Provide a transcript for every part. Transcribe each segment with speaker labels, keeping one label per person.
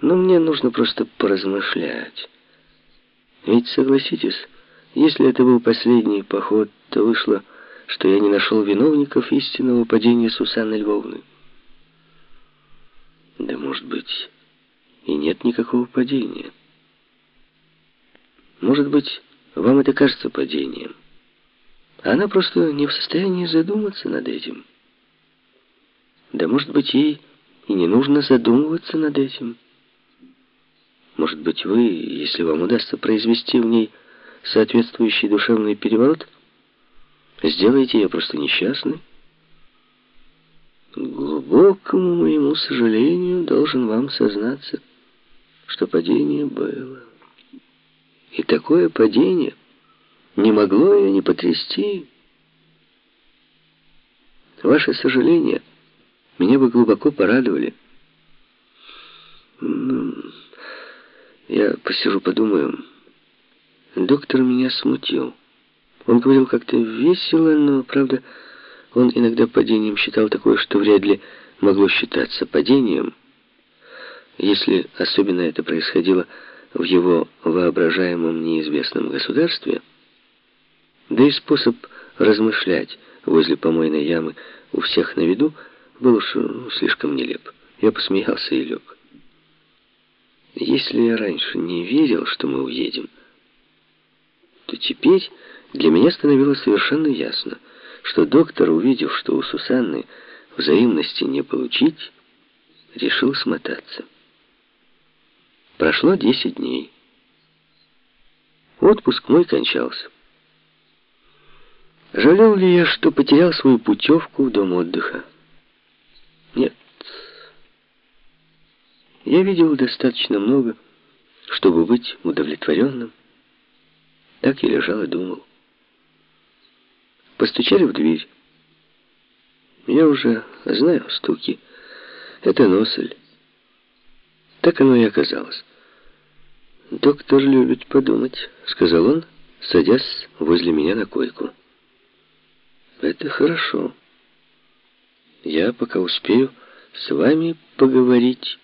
Speaker 1: Но мне нужно просто поразмышлять. Ведь согласитесь, если это был последний поход, то вышло, что я не нашел виновников истинного падения Сусанны Львовны. Да, может быть, и нет никакого падения. Может быть, вам это кажется падением. Она просто не в состоянии задуматься над этим. Да, может быть, ей и не нужно задумываться над этим. Может быть, вы, если вам удастся произвести в ней соответствующий душевный переворот, сделаете ее просто несчастной? Глубокому моему сожалению, должен вам сознаться, что падение было. И такое падение не могло ее не потрясти. Ваши сожаления меня бы глубоко порадовали. Я посижу, подумаю. Доктор меня смутил. Он говорил как-то весело, но, правда, он иногда падением считал такое, что вряд ли могло считаться падением, если особенно это происходило в его воображаемом неизвестном государстве, да и способ размышлять возле помойной ямы у всех на виду был уж ну, слишком нелеп. Я посмеялся и лег. Если я раньше не верил, что мы уедем, то теперь для меня становилось совершенно ясно, что доктор, увидев, что у Сусанны взаимности не получить, решил смотаться. Прошло 10 дней. Отпуск мой кончался. Жалел ли я, что потерял свою путевку в дом отдыха? Нет. Я видел достаточно много, чтобы быть удовлетворенным. Так я лежал и думал. Постучали в дверь. Я уже знаю стуки. Это носель. Так оно и оказалось. «Доктор любит подумать», — сказал он, садясь возле меня на койку. «Это хорошо. Я пока успею с вами поговорить».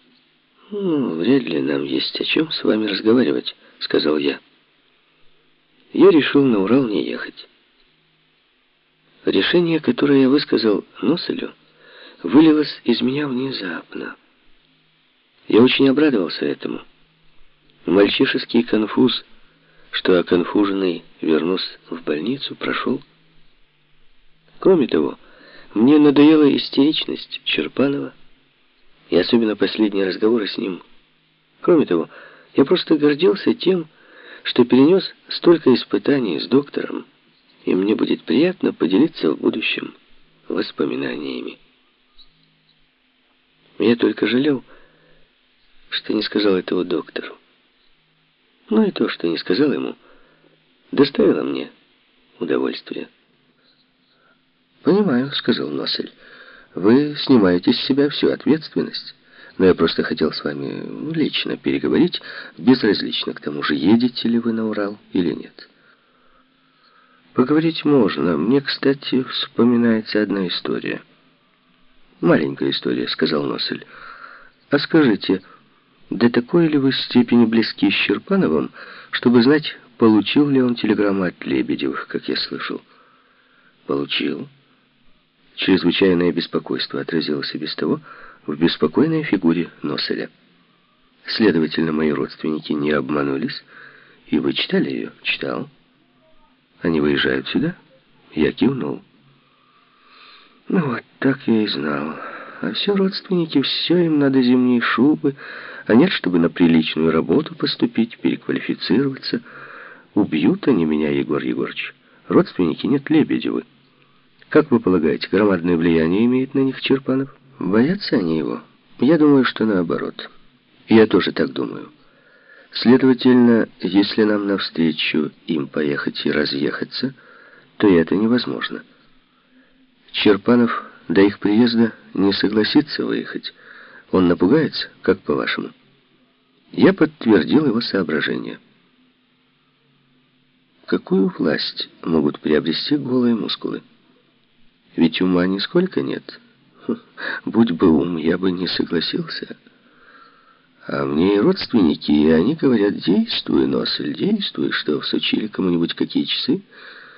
Speaker 1: «Ну, вряд ли нам есть о чем с вами разговаривать», — сказал я. Я решил на Урал не ехать. Решение, которое я высказал Носелю, вылилось из меня внезапно. Я очень обрадовался этому. Мальчишеский конфуз, что оконфуженный вернусь в больницу, прошел. Кроме того, мне надоела истеричность Черпанова, и особенно последние разговоры с ним. Кроме того, я просто гордился тем, что перенес столько испытаний с доктором, и мне будет приятно поделиться в будущем воспоминаниями. Я только жалел, что не сказал этого доктору. Но и то, что не сказал ему, доставило мне удовольствие. «Понимаю», — сказал Носель. «Вы снимаете с себя всю ответственность. Но я просто хотел с вами лично переговорить, безразлично к тому же, едете ли вы на Урал или нет». «Поговорить можно. Мне, кстати, вспоминается одна история». «Маленькая история», — сказал Носель. «А скажите...» До такой ли вы степени близки с Щерпановым, чтобы знать, получил ли он телеграмму от Лебедевых, как я слышал? Получил. Чрезвычайное беспокойство отразилось и без того в беспокойной фигуре Носеля. Следовательно, мои родственники не обманулись, и вы читали ее? Читал. Они выезжают сюда? Я кивнул. Ну вот, так я и знал. А все родственники, все им надо зимние шубы, а нет, чтобы на приличную работу поступить, переквалифицироваться. Убьют они меня, Егор Егорович. Родственники нет Лебедевы. Как вы полагаете, громадное влияние имеет на них Черпанов? Боятся они его? Я думаю, что наоборот. Я тоже так думаю. Следовательно, если нам навстречу им поехать и разъехаться, то это невозможно. Черпанов до их приезда не согласится выехать. Он напугается, как по-вашему? Я подтвердил его соображение. Какую власть могут приобрести голые мускулы? Ведь ума нисколько нет. Будь бы ум, я бы не согласился. А мне и родственники, и они говорят, действуй, Носель, действуй, что всучили кому-нибудь какие часы.